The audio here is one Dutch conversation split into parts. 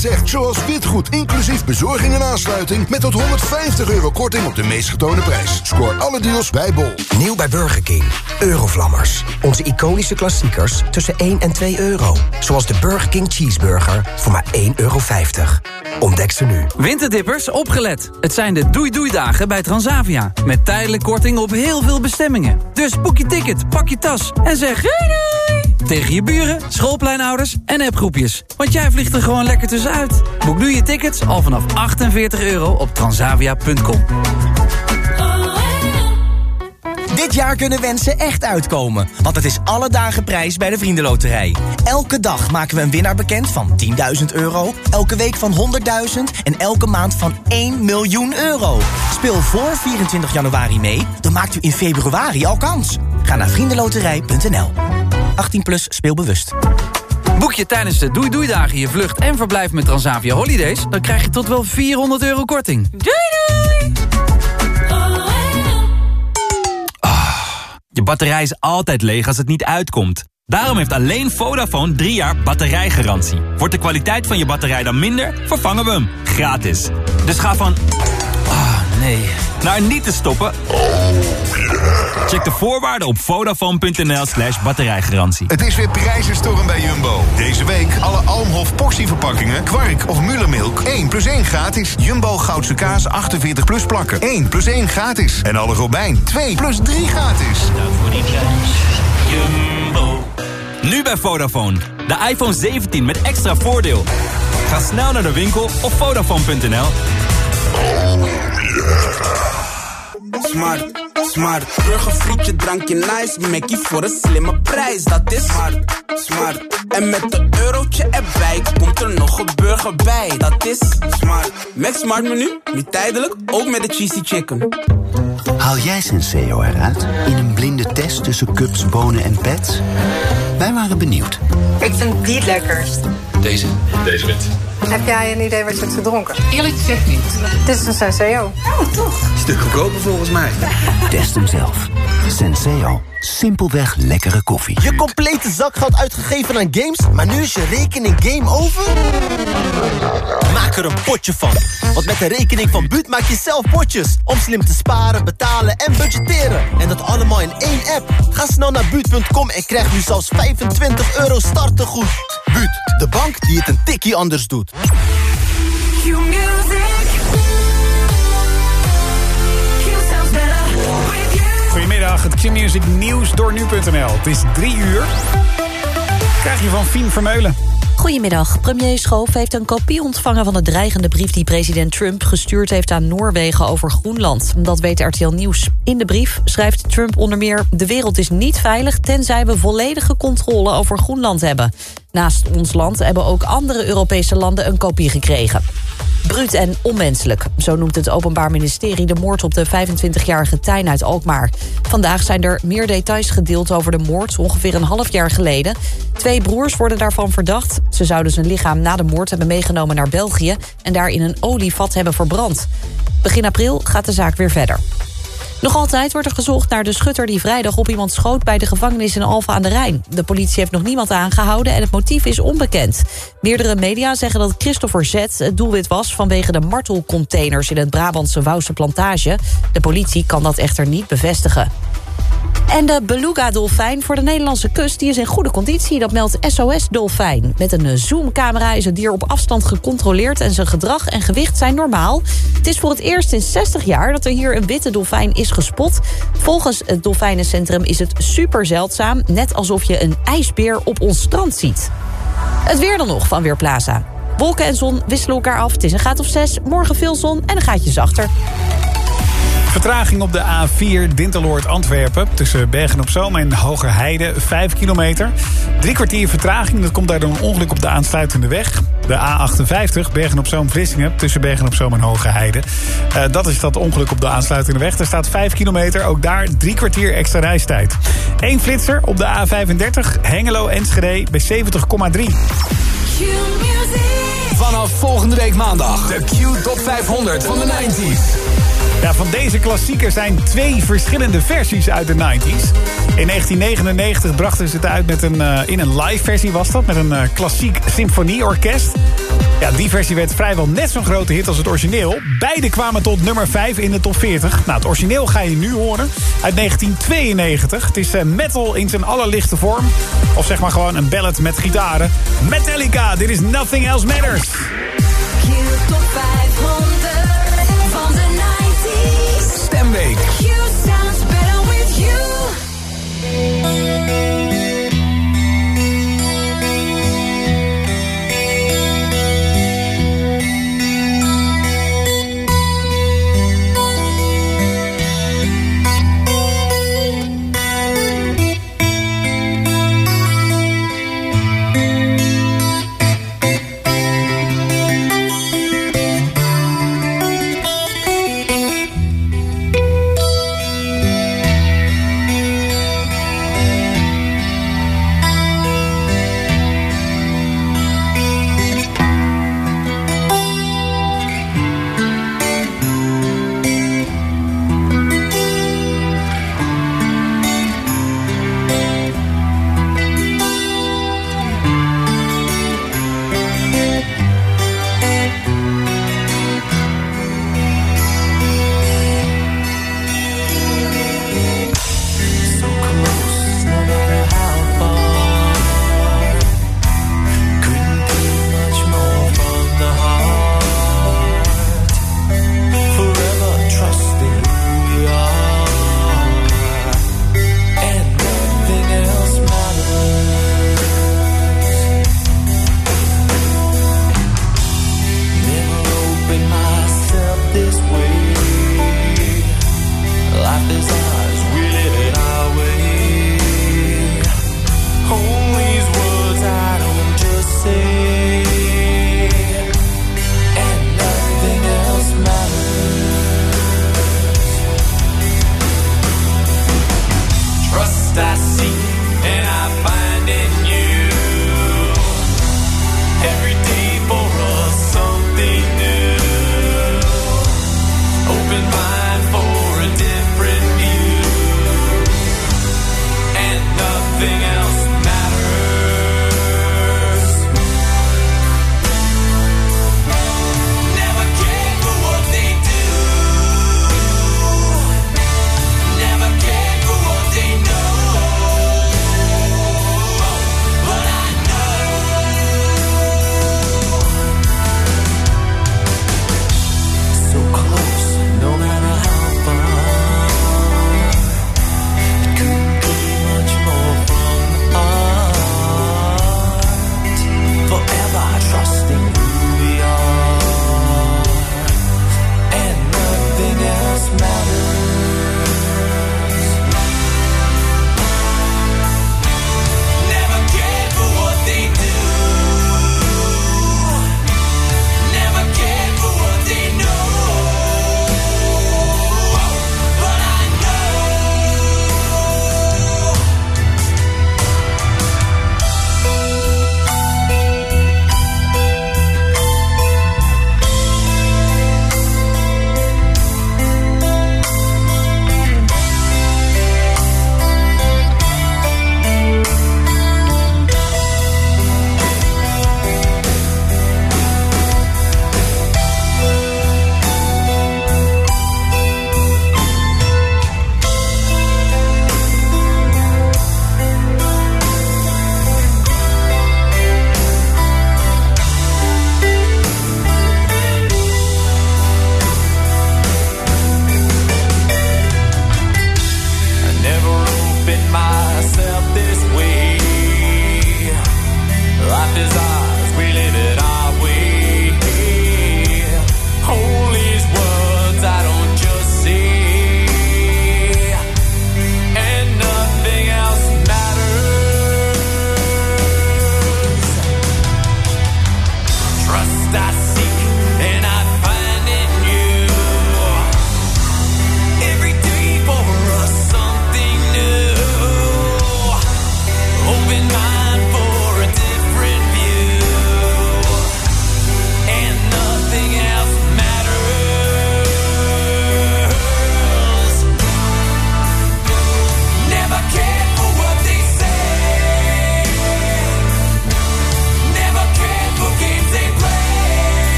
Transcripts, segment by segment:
zegt. Zoals witgoed, inclusief bezorging en aansluiting... met tot 150 euro korting op de meest getoonde prijs. Scoor alle deals bij Bol. Nieuw bij Burger King. Eurovlammers. Onze iconische klassiekers tussen 1 en 2 euro. Zoals de Burger King Cheeseburger voor maar 1,50 euro. Ontdek ze nu. Winterdippers, opgelet. Het zijn de doei-doei-dagen bij Transavia. Met tijdelijk korting op heel veel bestemmingen. Dus boek je ticket, pak je tas en zeg doei doei! Tegen je buren, schoolpleinouders en appgroepjes. Want jij vliegt er gewoon lekker tussenuit. Boek nu je tickets al vanaf 48 euro op transavia.com. Dit jaar kunnen wensen echt uitkomen, want het is alle dagen prijs bij de Vriendenloterij. Elke dag maken we een winnaar bekend van 10.000 euro, elke week van 100.000 en elke maand van 1 miljoen euro. Speel voor 24 januari mee, dan maakt u in februari al kans. Ga naar vriendenloterij.nl. 18 plus speelbewust. Boek je tijdens de Doei Doei Dagen je vlucht en verblijf met Transavia Holidays... dan krijg je tot wel 400 euro korting. Doei doei! Je batterij is altijd leeg als het niet uitkomt. Daarom heeft alleen Vodafone 3 jaar batterijgarantie. Wordt de kwaliteit van je batterij dan minder, vervangen we hem. Gratis. Dus ga van... Nee. Naar niet te stoppen... Check de voorwaarden op vodafone.nl slash batterijgarantie. Het is weer prijzenstorm bij Jumbo. Deze week alle Almhof portieverpakkingen, kwark of Mullermilk. 1 plus 1 gratis. Jumbo Goudse kaas 48 plus plakken. 1 plus 1 gratis. En alle Robijn 2 plus 3 gratis. voor die prijs. Jumbo. Nu bij Vodafone. De iPhone 17 met extra voordeel. Ga snel naar de winkel op vodafone.nl. Smart, smart. Burgerfrietje, drankje nice. Mackie voor een slimme prijs. Dat is smart, smart. En met een eurotje erbij komt er nog een burger bij. Dat is smart. Met Smart menu, nu tijdelijk, ook met de cheesy chicken. Haal jij Senseo eruit in een blinde test tussen cups, bonen en pets? Wij waren benieuwd. Ik vind die het lekkerst. Deze? Deze wit. Heb jij een idee wat je hebt gedronken? Eerlijk gezegd niet. Dit is een Senseo. Oh, toch? Stuk goedkoper volgens mij. Test hem zelf. Senseo. Simpelweg lekkere koffie. Je complete zakgeld uitgegeven aan games, maar nu is je rekening game over? Maak er een potje van. Want met de rekening van Buut maak je zelf potjes. Om slim te sparen, betalen en budgetteren. En dat allemaal in één app. Ga snel naar Buut.com en krijg nu zelfs 25 euro startegoed. Buut, de bank die het een tikkie anders doet. Goedemiddag, het Q-Music nieuws door nu.nl. Het is drie uur. Krijg je van Fien Vermeulen. Goedemiddag. Premier Schoof heeft een kopie ontvangen van de dreigende brief... die president Trump gestuurd heeft aan Noorwegen over Groenland. Dat weet RTL Nieuws. In de brief schrijft Trump onder meer... de wereld is niet veilig tenzij we volledige controle over Groenland hebben. Naast ons land hebben ook andere Europese landen een kopie gekregen. Bruut en onmenselijk, zo noemt het Openbaar Ministerie... de moord op de 25-jarige Tijn uit Alkmaar. Vandaag zijn er meer details gedeeld over de moord... ongeveer een half jaar geleden. Twee broers worden daarvan verdacht. Ze zouden zijn lichaam na de moord hebben meegenomen naar België... en daar in een olievat hebben verbrand. Begin april gaat de zaak weer verder. Nog altijd wordt er gezocht naar de schutter die vrijdag op iemand schoot... bij de gevangenis in Alfa aan de Rijn. De politie heeft nog niemand aangehouden en het motief is onbekend. Meerdere media zeggen dat Christopher Z het doelwit was... vanwege de martelcontainers in het Brabantse Wouwse plantage. De politie kan dat echter niet bevestigen. En de beluga-dolfijn voor de Nederlandse kust die is in goede conditie. Dat meldt SOS-dolfijn. Met een zoomcamera is het dier op afstand gecontroleerd... en zijn gedrag en gewicht zijn normaal. Het is voor het eerst in 60 jaar dat er hier een witte dolfijn is gespot. Volgens het dolfijnencentrum is het super zeldzaam. Net alsof je een ijsbeer op ons strand ziet. Het weer dan nog van Weerplaza. Wolken en zon wisselen elkaar af. Het is een graad of 6. Morgen veel zon en een gaatje zachter. Vertraging op de A4 Dinteloord-Antwerpen... tussen Bergen-op-Zoom en Hogerheide, 5 kilometer. Drie kwartier vertraging, dat komt daardoor een ongeluk op de aansluitende weg. De A58 Bergen-op-Zoom-Vlissingen tussen Bergen-op-Zoom en Hogerheide. Uh, dat is dat ongeluk op de aansluitende weg. Er staat 5 kilometer, ook daar drie kwartier extra reistijd. Eén flitser op de A35 Hengelo-Enschede bij 70,3. Vanaf volgende week maandag de Q Top 500 van de 90s. Ja, van deze klassieker zijn twee verschillende versies uit de 90s. In 1999 brachten ze het uit met een, eh, in een live versie was dat... met een eh, klassiek symfonieorkest. Ja, die versie werd vrijwel net zo'n grote hit als het origineel. Beide kwamen tot nummer 5 in de top 40. Nou, het origineel ga je nu horen uit 1992. Het is eh, metal in zijn allerlichte vorm. Of zeg maar gewoon een ballad met gitaren. Metallica, dit is Nothing Else Matters. Top 500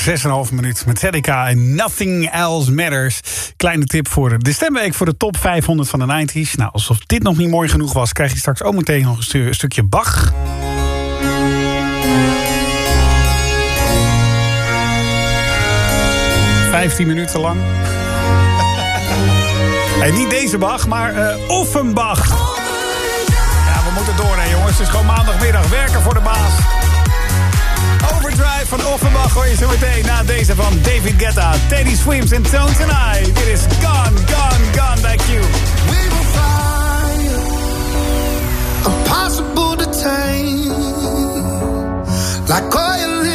6,5 minuut met ZDK en Nothing Else Matters. Kleine tip voor de stemweek voor de top 500 van de 90s. Nou, alsof dit nog niet mooi genoeg was, krijg je straks ook meteen nog een, stukje Bach. Vijftien minuten lang. en niet deze Bach, maar uh, Offenbach. Ja, we moeten door, hè, jongens. Het is gewoon maandagmiddag werken voor de baas. Drive van Offenbach hoor je zo meteen na deze van David Guetta, Teddy Swims en Tones and I. it is Gone, Gone, Gone back You. We will find impossible to tame, like oil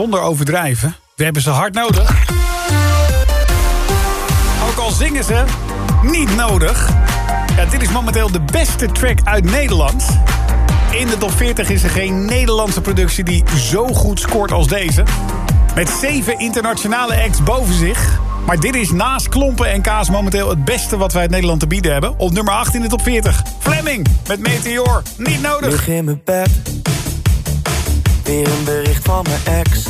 zonder overdrijven. We hebben ze hard nodig. Ook al zingen ze, niet nodig. Ja, dit is momenteel de beste track uit Nederland. In de top 40 is er geen Nederlandse productie die zo goed scoort als deze. Met zeven internationale acts boven zich. Maar dit is naast Klompen en Kaas momenteel het beste wat wij uit Nederland te bieden hebben. Op nummer 8 in de top 40. Fleming met Meteor. Niet nodig. Lig in mijn bed. Weer een bericht van mijn ex.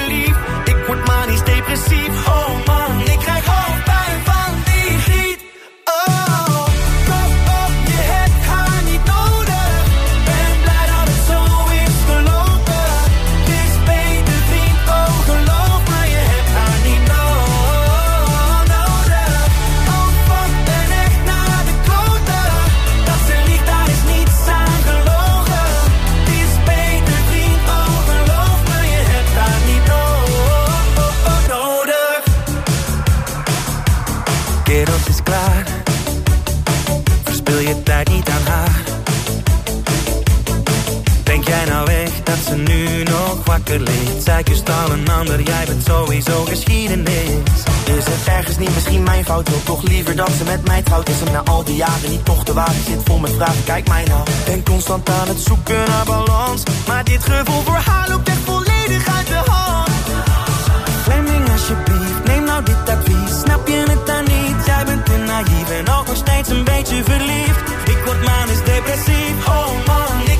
Wakker ligt? Al een ander, jij bent sowieso geschiedenis. Is het ergens niet misschien mijn fout? Wil toch liever dat ze met mij trouwt? Is hem na al die jaren niet toch de waarheid? Zit vol met vragen, kijk mij nou. Ben constant aan het zoeken naar balans. Maar dit gevoel voor haar loopt echt volledig uit de hand. Fleming alsjeblieft, neem nou dit advies Snap je het dan niet? Jij bent te naïef en ook nog steeds een beetje verliefd Ik word manisch depressief, oh man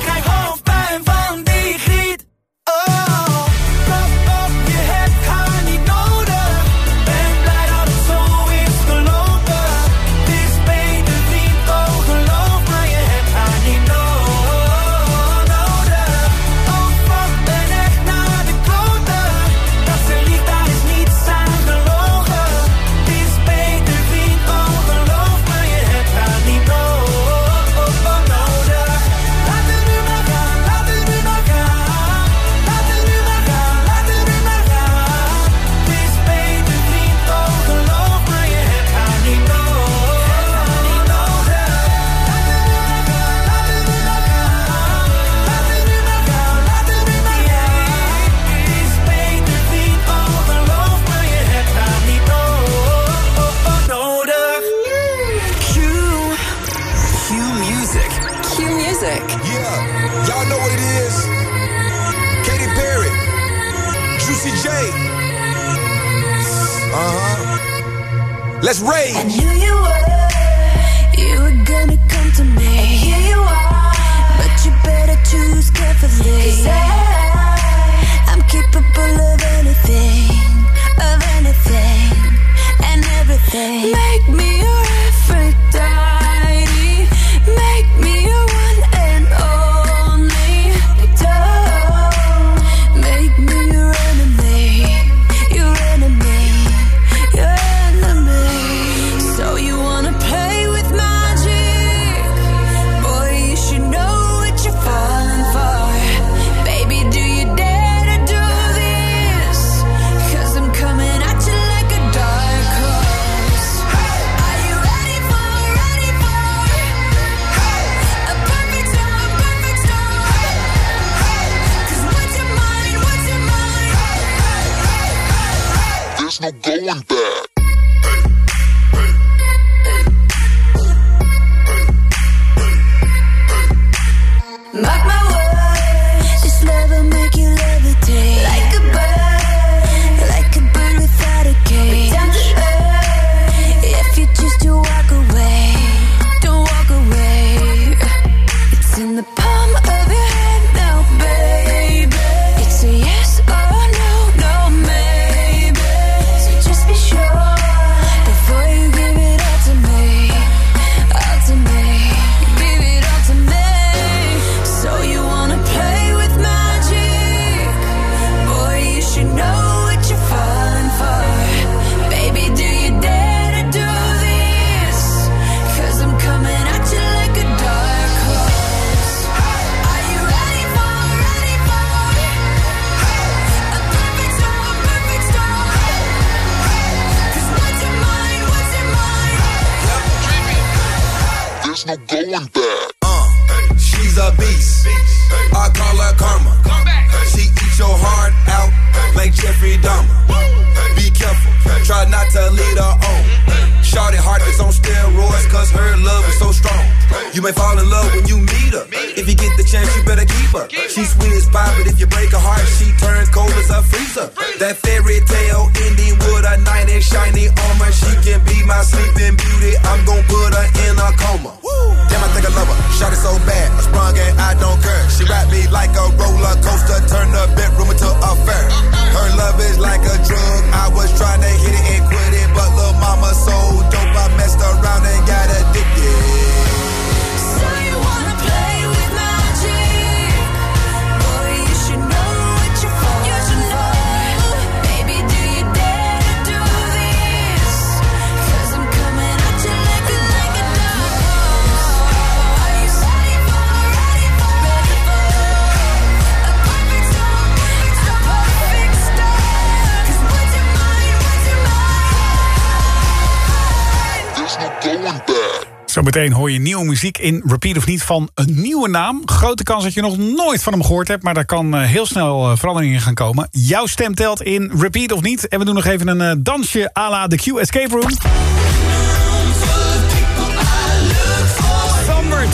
Zometeen hoor je nieuwe muziek in Repeat of Niet van een nieuwe naam. Grote kans dat je nog nooit van hem gehoord hebt, maar daar kan eh, heel snel eh, veranderingen in gaan komen. Jouw stem telt in Repeat of Niet. En we doen nog even een eh, dansje à la The Q Escape Room.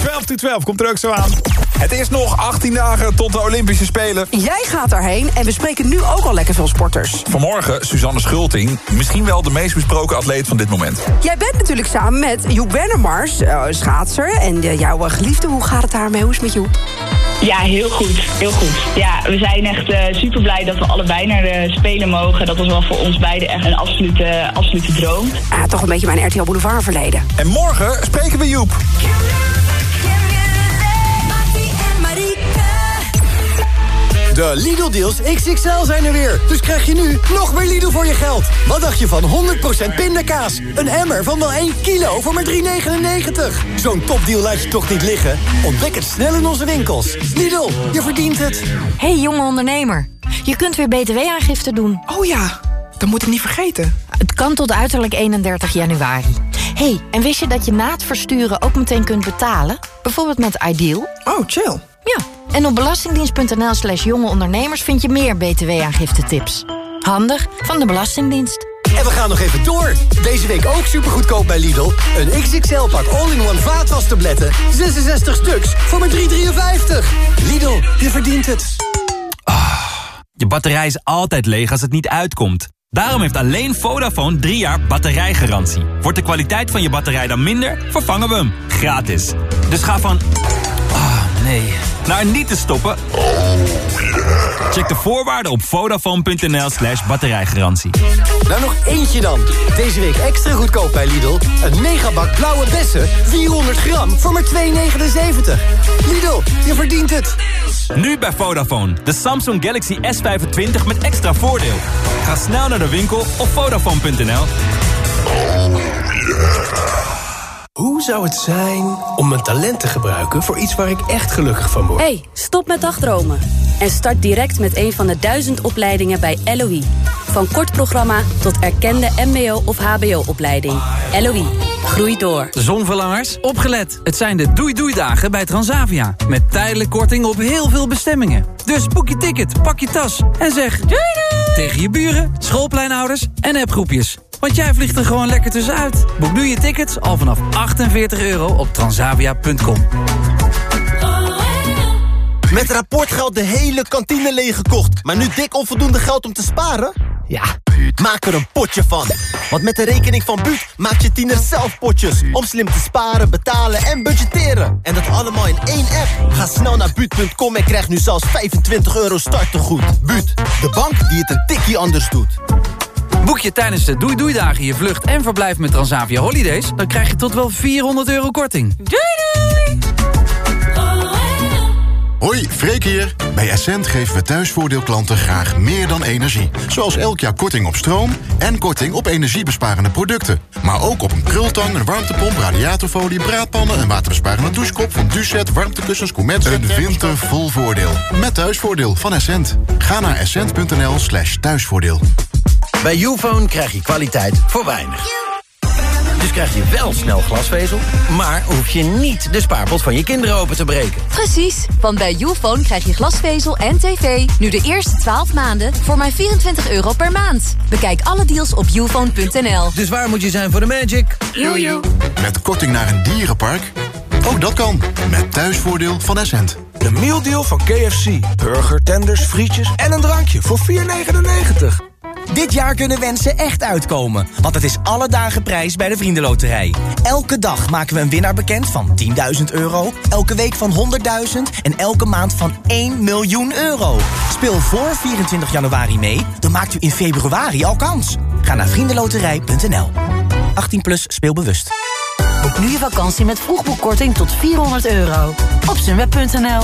12 to 12 komt er ook zo aan. Het is nog 18 dagen tot de Olympische Spelen. Jij gaat daarheen en we spreken nu ook al lekker veel sporters. Vanmorgen Suzanne Schulting, misschien wel de meest besproken atleet van dit moment. Jij bent natuurlijk samen met Joep Wennemars, eh, schaatser. En eh, jouw eh, geliefde, hoe gaat het daarmee? Hoe is het met Joep? Ja, heel goed. Heel goed. Ja, we zijn echt super blij dat we allebei naar de Spelen mogen. Dat was wel voor ons beiden echt een absolute, absolute droom. Ah, toch een beetje mijn RTL Boulevard verleden. En morgen spreken we Joep. De Lidl-deals XXL zijn er weer. Dus krijg je nu nog meer Lidl voor je geld. Wat dacht je van 100% pindakaas? Een emmer van wel 1 kilo voor maar 3,99. Zo'n topdeal laat je toch niet liggen? Ontdek het snel in onze winkels. Lidl, je verdient het. Hey jonge ondernemer, je kunt weer btw-aangifte doen. Oh ja, dat moet ik niet vergeten. Het kan tot uiterlijk 31 januari. hey, en wist je dat je na het versturen ook meteen kunt betalen? Bijvoorbeeld met Ideal. Oh, chill. Ja, en op belastingdienst.nl slash jonge ondernemers vind je meer btw-aangifte tips. Handig van de Belastingdienst. En we gaan nog even door. Deze week ook supergoedkoop bij Lidl. Een XXL-pak all-in-one vaatwastabletten. 66 stuks voor maar 3,53. Lidl, je verdient het. Je batterij is altijd leeg als het niet uitkomt. Daarom heeft alleen Vodafone 3 jaar batterijgarantie. Wordt de kwaliteit van je batterij dan minder, vervangen we hem. Gratis. Dus ga van... Ah, nee. Naar niet te stoppen. Check de voorwaarden op vodafone.nl slash batterijgarantie. Nou, nog eentje dan. Deze week extra goedkoop bij Lidl. Een megabak blauwe bessen, 400 gram, voor maar 2,79. Lidl, je verdient het. Nu bij Vodafone. De Samsung Galaxy S25 met extra voordeel. Ga snel naar de winkel of vodafone.nl. Hoe zou het zijn om mijn talent te gebruiken voor iets waar ik echt gelukkig van word? Hey, stop met dagdromen. En start direct met een van de duizend opleidingen bij LOE. Van kort programma tot erkende mbo- of hbo-opleiding. LOE, groei door. Zonverlangers, opgelet. Het zijn de doei-doei-dagen bij Transavia. Met tijdelijk korting op heel veel bestemmingen. Dus boek je ticket, pak je tas en zeg... Doei doei! Tegen je buren, schoolpleinouders en appgroepjes. Want jij vliegt er gewoon lekker tussenuit. Boek nu je tickets al vanaf 48 euro op transavia.com. Met rapportgeld de hele kantine leeggekocht. Maar nu dik onvoldoende geld om te sparen? Ja, maak er een potje van. Want met de rekening van Buut maak je tiener zelf potjes. Om slim te sparen, betalen en budgetteren. En dat allemaal in één app. Ga snel naar Buut.com en krijg nu zelfs 25 euro startegoed. Buut, de bank die het een tikkie anders doet. Boek je tijdens de Doei Doei Dagen je vlucht en verblijf met Transavia Holidays... dan krijg je tot wel 400 euro korting. Doei doei! Hoi, Freek hier. Bij Essent geven we thuisvoordeelklanten graag meer dan energie. Zoals elk jaar korting op stroom en korting op energiebesparende producten. Maar ook op een krultang, een warmtepomp, radiatorfolie, braadpannen... een waterbesparende douchekop van Ducet, warmtekussens, Comet... Een winter vol voordeel. Met thuisvoordeel van Essent. Ga naar essent.nl slash thuisvoordeel. Bij Ufone krijg je kwaliteit voor weinig. Dus krijg je wel snel glasvezel, maar hoef je niet de spaarpot van je kinderen open te breken. Precies, want bij Youfone krijg je glasvezel en tv nu de eerste 12 maanden voor maar 24 euro per maand. Bekijk alle deals op youfone.nl. Dus waar moet je zijn voor de magic? Jojo. Met korting naar een dierenpark? Ook dat kan, met thuisvoordeel van Essent. De mealdeal van KFC. Burger, tenders, frietjes en een drankje voor 4,99. Dit jaar kunnen wensen echt uitkomen, want het is alle dagen prijs bij de Vriendenloterij. Elke dag maken we een winnaar bekend van 10.000 euro, elke week van 100.000 en elke maand van 1 miljoen euro. Speel voor 24 januari mee, dan maakt u in februari al kans. Ga naar vriendenloterij.nl. 18 plus speelbewust. Boek nu je vakantie met vroegboekkorting tot 400 euro. Op sunweb.nl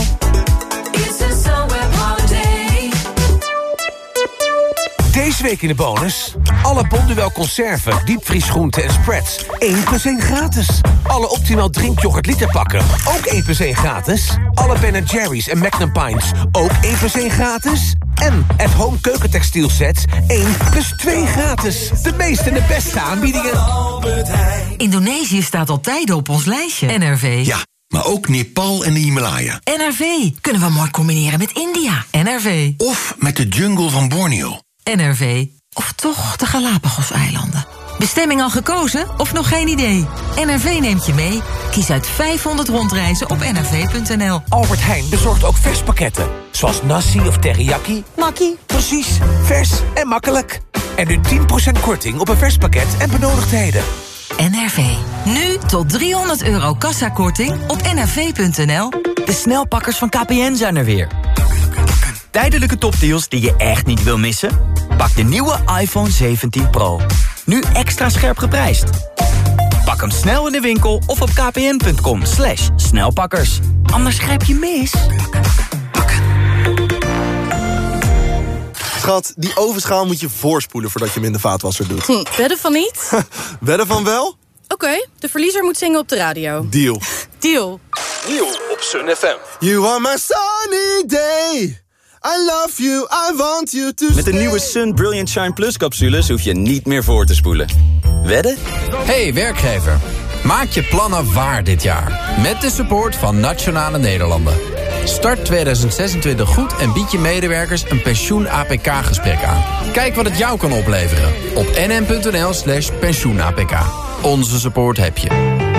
Deze week in de bonus. Alle Bonduel conserven, diepvriesgroenten en spreads. 1 plus 1 gratis. Alle Optimal drinkyoghurt literpakken. Ook 1 plus 1 gratis. Alle Ben Jerry's en Magnum Pints. Ook 1 plus 1 gratis. En at home keukentextiel sets 1 plus 2 gratis. De meeste en de beste aanbiedingen. Indonesië staat al tijden op ons lijstje. NRV. Ja, maar ook Nepal en de Himalaya. NRV. Kunnen we mooi combineren met India. NRV. Of met de jungle van Borneo. NRV. Of toch de Galapagoseilanden. Bestemming al gekozen of nog geen idee? NRV neemt je mee. Kies uit 500 rondreizen op nrv.nl. Albert Heijn bezorgt ook verspakketten. Zoals nasi of teriyaki. Makkie. Precies, vers en makkelijk. En nu 10% korting op een verspakket en benodigdheden. NRV. Nu tot 300 euro kassakorting op nrv.nl. De snelpakkers van KPN zijn er weer. Tijdelijke topdeals die je echt niet wil missen? Pak de nieuwe iPhone 17 Pro. Nu extra scherp geprijsd. Pak hem snel in de winkel of op kpn.com slash snelpakkers. Anders grijp je mis. Schat, die ovenschaal moet je voorspoelen voordat je hem in de vaatwasser doet. Hm, wedden van niet? Wedden van wel? Oké, de verliezer moet zingen op de radio. Deal. Deal. Nieuw op Sun FM. You are my sunny day. I love you, I want you to Met de nieuwe Sun Brilliant Shine Plus capsules hoef je niet meer voor te spoelen. Wedden? Hey werkgever, maak je plannen waar dit jaar. Met de support van Nationale Nederlanden. Start 2026 goed en bied je medewerkers een pensioen-APK-gesprek aan. Kijk wat het jou kan opleveren op nm.nl slash pensioen-APK. Onze support heb je.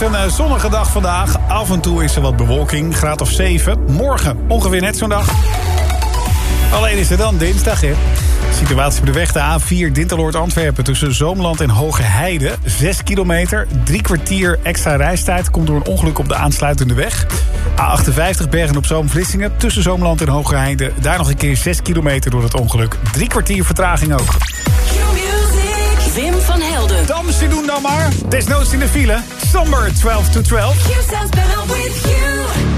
Is een eh, zonnige dag vandaag. Af en toe is er wat bewolking, graad of 7. Morgen ongeveer net zo'n dag. Alleen is het dan dinsdag, hè? Situatie op de weg, de A4 Dinteloord Antwerpen... tussen Zoomland en Hoge Heide. 6 kilometer, drie kwartier extra reistijd... komt door een ongeluk op de aansluitende weg. A58 Bergen op Zoom Vlissingen tussen Zoomland en Hoge Heide. Daar nog een keer 6 kilometer door het ongeluk. Drie kwartier vertraging ook. Wim van. Dansje doen dan maar. Desnoods in de file. Somber 12 to 12. Don't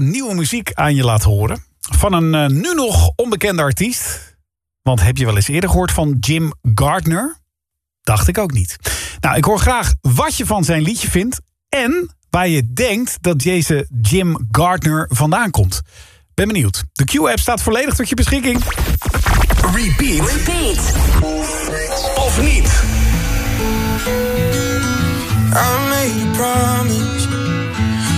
nieuwe muziek aan je laten horen. Van een eh, nu nog onbekende artiest. Want heb je wel eens eerder gehoord van Jim Gardner? Dacht ik ook niet. Nou, ik hoor graag wat je van zijn liedje vindt. En waar je denkt dat deze Jim Gardner vandaan komt. Ben benieuwd. De Q-app staat volledig tot je beschikking. Repeat. Repeat. Of niet. I made a promise.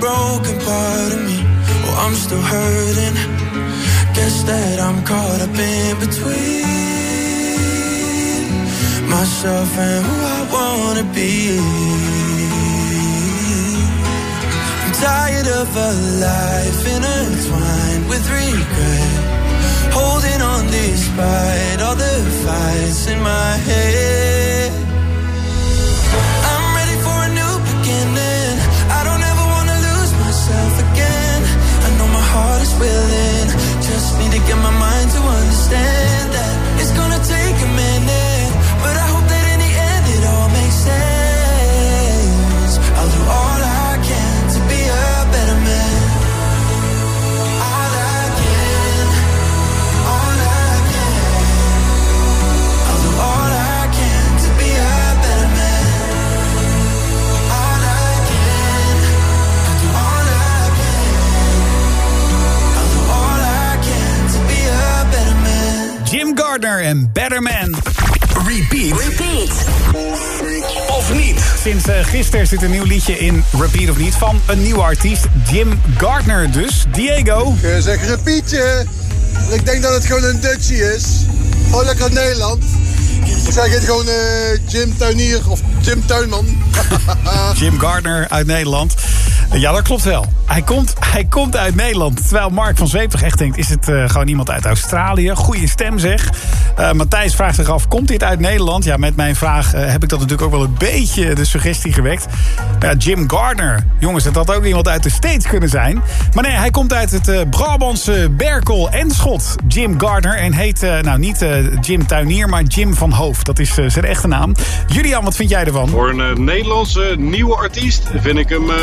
broken part of me. Oh, I'm still hurting. Guess that I'm caught up in between myself and who I wanna be. I'm tired of a life intertwined with regret. Gardner en Better Man. Repeat. Repeat. Of niet? Sinds eh, gisteren zit een nieuw liedje in Repeat of niet van een nieuwe artiest. Jim Gardner dus. Diego. Je zegt repeatje. Ik denk dat het gewoon een Dutchie is. Gewoon lekker Nederland. Ik zeg het gewoon eh, Jim Tuinier of Jim Tuinman. Jim Gardner uit Nederland. Ja, dat klopt wel. Hij komt, hij komt uit Nederland. Terwijl Mark van Zweep toch echt denkt... is het eh, gewoon iemand uit Australië? Goeie stem zeg. Eh, Matthijs vraagt zich af, komt dit uit Nederland? Ja, met mijn vraag eh, heb ik dat natuurlijk ook wel een beetje de suggestie gewekt. Jim Gardner. Jongens, dat had ook iemand uit de States kunnen zijn. Maar nee, hij komt uit het Brabantse Berkel en Schot. Jim Gardner. En heet nou niet Jim Tuinier, maar Jim van Hoofd. Dat is zijn echte naam. Julian, wat vind jij ervan? Voor een Nederlandse nieuwe artiest vind ik hem eh,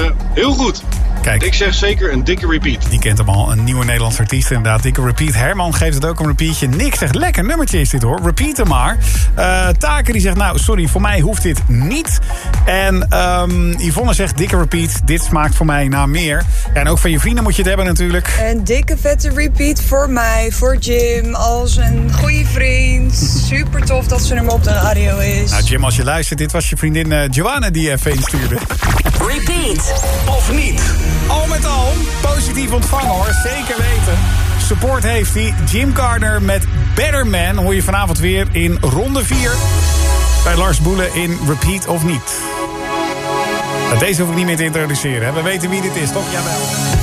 heel goed. Kijk. Ik zeg zeker een dikke repeat. Die kent hem al, een nieuwe Nederlandse artiest inderdaad. Dikke repeat. Herman geeft het ook een repeatje. Nick zegt, lekker nummertje is dit hoor. Repeat hem maar. Eh Taken die zegt, nou sorry, voor mij hoeft dit niet. En ehm, Yvonne zegt, dikke repeat. Dit smaakt voor mij naar meer. Ja, en ook van je vrienden moet je het hebben natuurlijk. Een dikke vette repeat voor mij, voor Jim, als een goede vriend. Super tof dat ze hem op de radio is. Nou Jim, als je luistert, dit was je vriendin eh, Joanna die even instuurde. Repeat. Of niet? Al met al, positief ontvangen hoor, zeker weten. Support heeft hij. Jim Gardner met Better Man hoor je vanavond weer in ronde 4. Bij Lars Boelen in Repeat of niet. Nou, Deze hoef ik niet meer te introduceren. Hè? We weten wie dit is, toch? Jawel.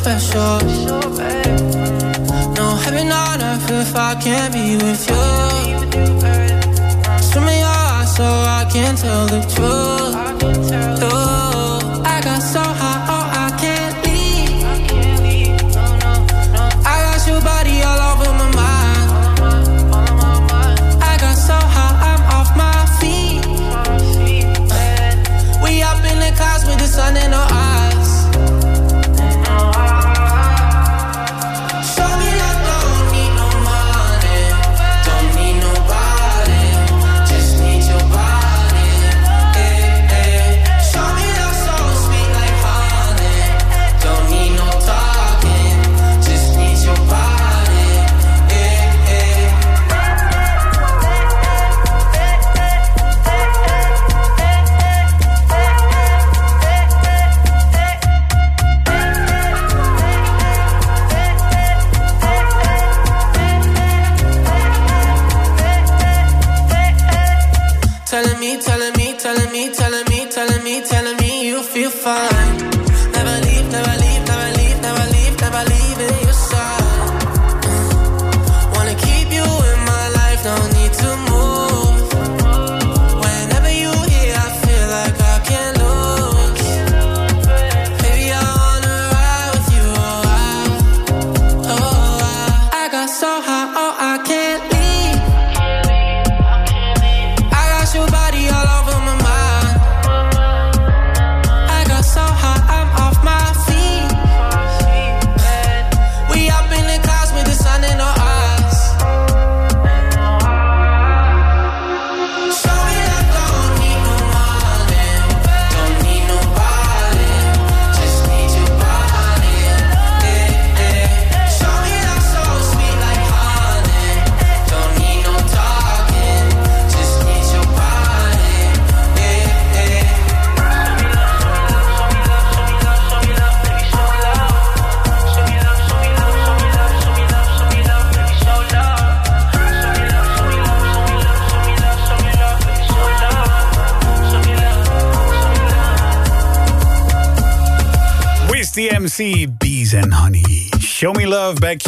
special. No heaven on earth if I can't be with you. Swim in your eyes so I can tell the truth. so high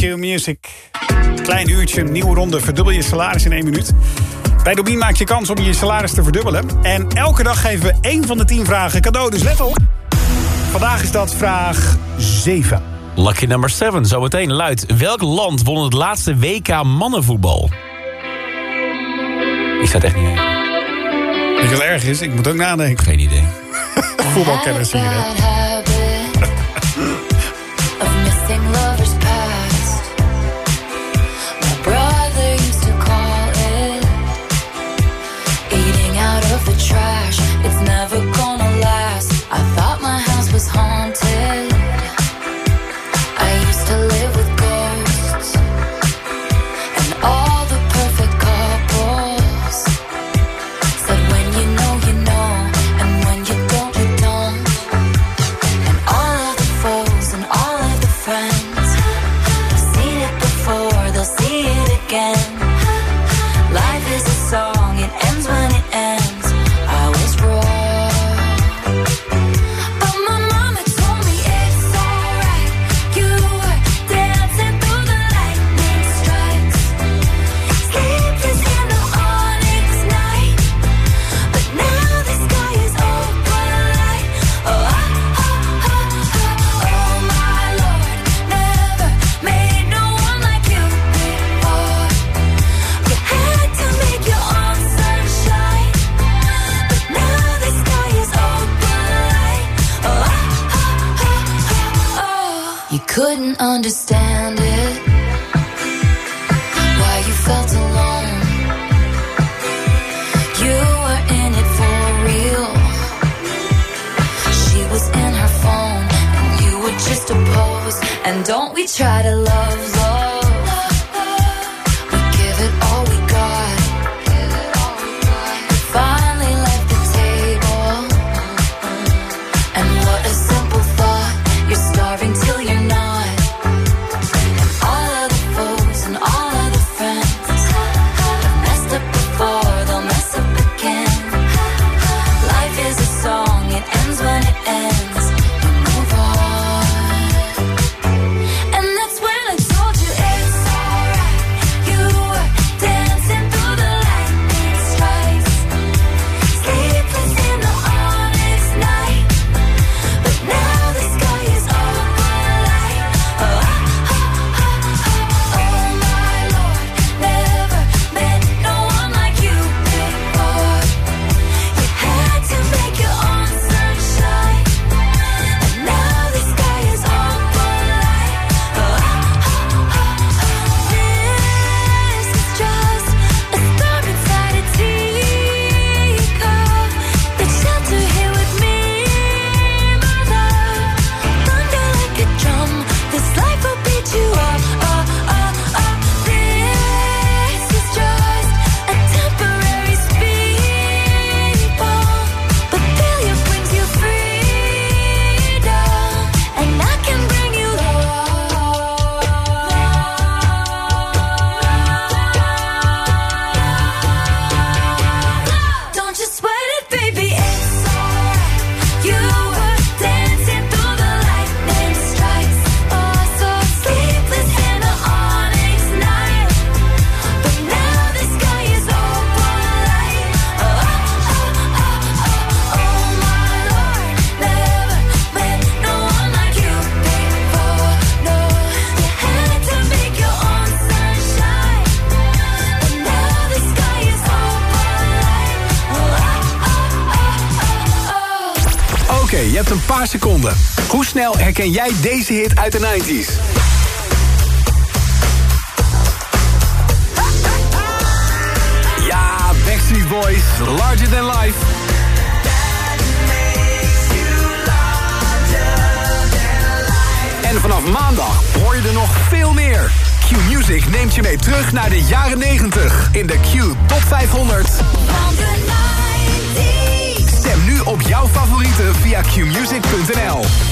Music. Klein uurtje, nieuwe ronde. Verdubbel je salaris in één minuut. Bij Domin maak je kans om je salaris te verdubbelen. En elke dag geven we één van de tien vragen cadeau. Dus let op. Vandaag is dat vraag 7. Lucky number 7. Zometeen luidt. Welk land won het laatste WK mannenvoetbal? Ik zou het echt niet weten. Ik wil erg is, ik moet ook nadenken. Geen idee. Voetbalkennis hier. Hè. Herken jij deze hit uit de 90s? Ja, Backstreet Boys, Larger Than Life. En vanaf maandag hoor je er nog veel meer. Q-Music neemt je mee terug naar de jaren 90 in de Q Top 500. Stem nu op jouw favorieten via qmusic.nl.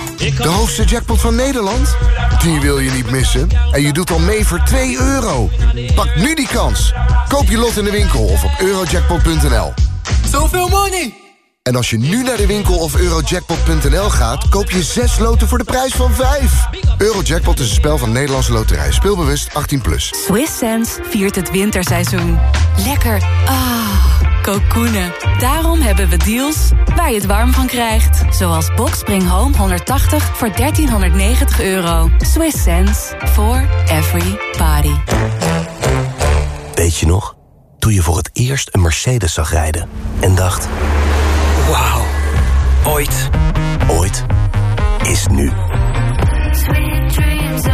De hoogste jackpot van Nederland? Die wil je niet missen. En je doet al mee voor 2 euro. Pak nu die kans. Koop je lot in de winkel of op eurojackpot.nl. Zoveel money! En als je nu naar de winkel of eurojackpot.nl gaat... koop je 6 loten voor de prijs van 5. Eurojackpot is een spel van Nederlandse Loterij. Speelbewust 18+. Plus. Swiss Sense viert het winterseizoen. Lekker. Ah, kokoenen. Daarom hebben we deals waar je het warm van krijgt. Zoals Boxspring Home 180 voor 1390 euro. Swiss Sense for every body. Weet je nog? Toen je voor het eerst een Mercedes zag rijden en dacht... Wauw. Ooit. Ooit is nu.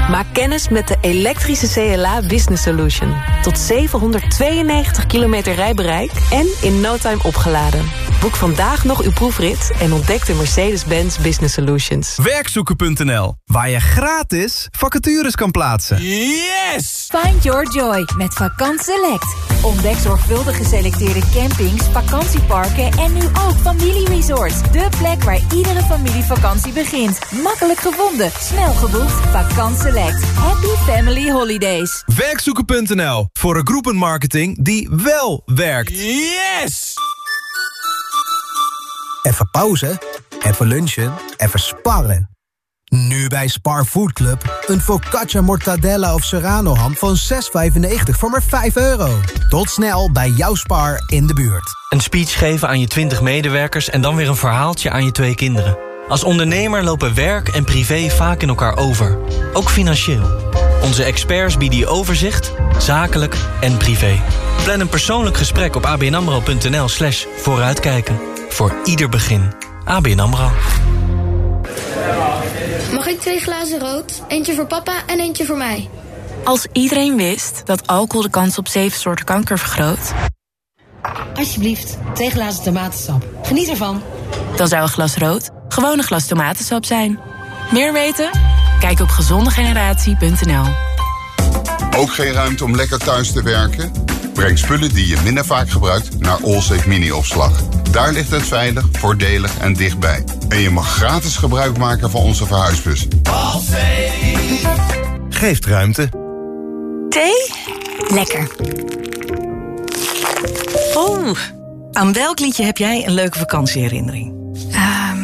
Maak kennis met de elektrische CLA Business Solution. Tot 792 kilometer rijbereik en in no time opgeladen. Boek vandaag nog uw proefrit en ontdek de Mercedes-Benz Business Solutions. Werkzoeken.nl, waar je gratis vacatures kan plaatsen. Yes! Find your joy met Vakant Select. Ontdek zorgvuldig geselecteerde campings, vakantieparken en nu ook familieresorts. De plek waar iedere familievakantie begint. Makkelijk gevonden, snel geboekt. Vakant Select. Happy Family Holidays. Werkzoeken.nl, voor een groepenmarketing die wel werkt. Yes! Even pauze, even lunchen, even sparren. Nu bij Spar Food Club. Een focaccia mortadella of serrano ham van 6,95 voor maar 5 euro. Tot snel bij jouw Spar in de buurt. Een speech geven aan je 20 medewerkers en dan weer een verhaaltje aan je twee kinderen. Als ondernemer lopen werk en privé vaak in elkaar over. Ook financieel. Onze experts bieden je overzicht, zakelijk en privé. Plan een persoonlijk gesprek op abnamro.nl slash vooruitkijken. Voor ieder begin. ABN AMRO. Mag ik twee glazen rood? Eentje voor papa en eentje voor mij. Als iedereen wist dat alcohol de kans op zeven soorten kanker vergroot... Alsjeblieft, twee glazen tomatensap. Geniet ervan. dan zou een glas rood gewoon een glas tomatensap zijn. Meer weten? Kijk op gezondegeneratie.nl. Ook geen ruimte om lekker thuis te werken? Breng spullen die je minder vaak gebruikt naar Allsafe Mini-opslag. Daar ligt het veilig, voordelig en dichtbij. En je mag gratis gebruik maken van onze verhuisbus. Geeft ruimte. Thee? Lekker. Oeh, aan welk liedje heb jij een leuke vakantieherinnering? Ehm,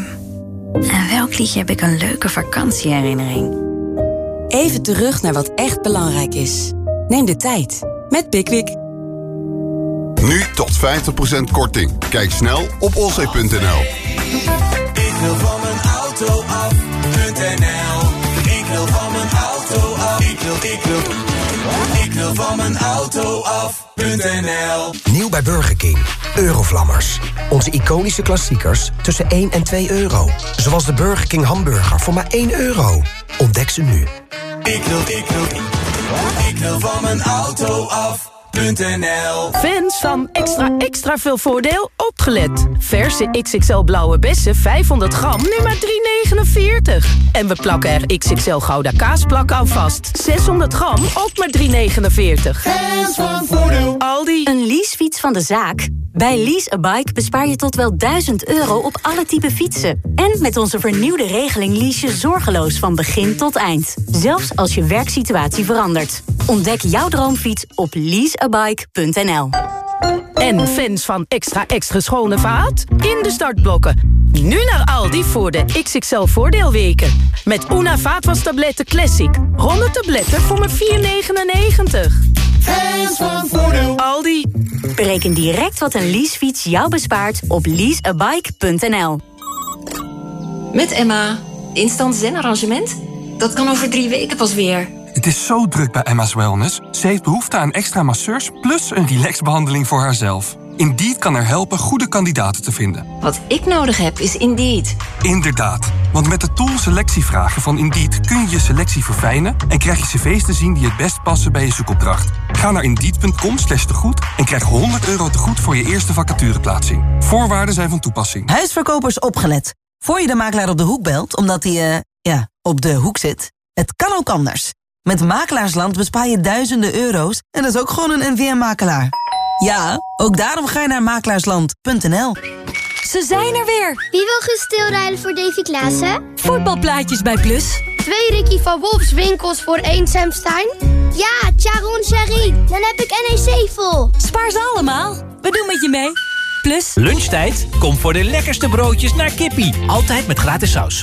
aan welk liedje heb ik een leuke vakantieherinnering? Even terug naar wat echt belangrijk is. Neem de tijd met Pickwick. Nu tot 50% korting. Kijk snel op olzee.nl. Ik wil van mijn auto af.nl. Ik wil van mijn auto af. Ik wil, ik wil, van mijn auto af.nl. Nieuw bij Burger King. Eurovlammers. Onze iconische klassiekers tussen 1 en 2 euro. Zoals de Burger King hamburger voor maar 1 euro. Ontdek ze nu. Ik wil, ik wil, ik wil van mijn auto af.nl. Fans van extra extra veel voordeel opgelet. Verse XXL blauwe bessen 500 gram nu maar 3,49. En we plakken er XXL gouda kaasplak aan vast. 600 gram ook maar 3,49. Fans van voordeel. Aldi. Een leasefiets van de zaak? Bij Lease a Bike bespaar je tot wel 1000 euro op alle type fietsen. En met onze vernieuwde regeling lease je zorgeloos van begin tot eind. Zelfs als je werksituatie verandert. Ontdek jouw droomfiets op leaseabike.nl. En fans van extra extra schone vaat? In de startblokken. Nu naar Aldi voor de XXL voordeelweken. Met Una vaatwastabletten Classic. 100 tabletten voor maar 4,99. Hands van Voordeel. Aldi. Bereken direct wat een leasefiets jou bespaart op leaseabike.nl. Met Emma. Instant zen-arrangement? Dat kan over drie weken pas weer. Het is zo druk bij Emma's Wellness. Ze heeft behoefte aan extra masseurs plus een relaxbehandeling voor haarzelf. Indeed kan er helpen goede kandidaten te vinden. Wat ik nodig heb is Indeed. Inderdaad, want met de tool selectievragen van Indeed kun je je selectie verfijnen en krijg je cv's te zien die het best passen bij je zoekopdracht. Ga naar indeed.com slash tegoed en krijg 100 euro tegoed voor je eerste vacatureplaatsing. Voorwaarden zijn van toepassing. Huisverkopers opgelet. Voor je de makelaar op de hoek belt, omdat hij, eh, ja, op de hoek zit. Het kan ook anders. Met Makelaarsland bespaar je duizenden euro's en dat is ook gewoon een NVM-makelaar. Ja, ook daarom ga je naar makelaarsland.nl. Ze zijn er weer! Wie wil gestilrijden voor Davy Klaassen? Voetbalplaatjes bij Plus. Twee Ricky van Wolfs winkels voor één Sam Stein? Ja, Charon Sherry. Dan heb ik NEC vol. Spaar ze allemaal. We doen met je mee. Plus. Lunchtijd? Kom voor de lekkerste broodjes naar Kippie. Altijd met gratis saus.